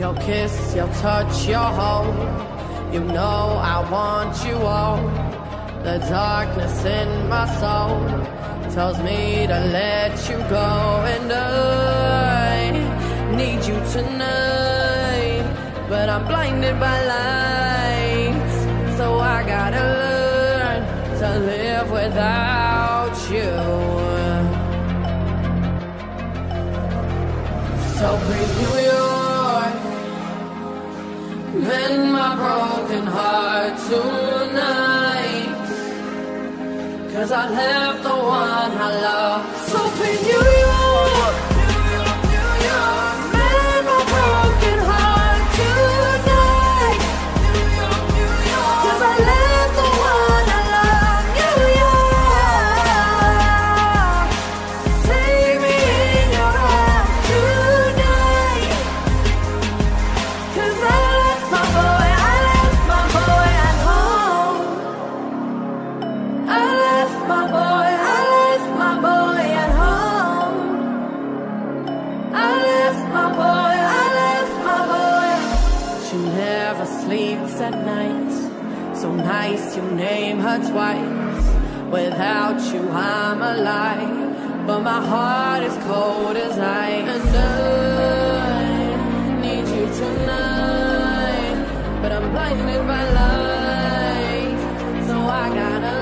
Your kiss, your touch, your hold. You know I want you all. The darkness in my soul tells me to let you go, and I need you tonight. But I'm blinded by lights, so I gotta learn to live without you. So please, New York, mend my broken heart tonight. Cause I left the one I love. So please, New at night. So nice you name her twice. Without you, I'm alive. But my heart is cold as ice. And I need you tonight. But I'm blinded by light. So I gotta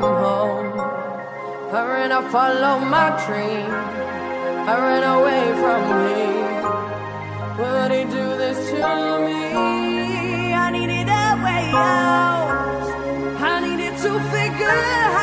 from home. Hurrying to follow my dream. Hurrying away from me. Would he do this to me? I needed a way out. I needed to figure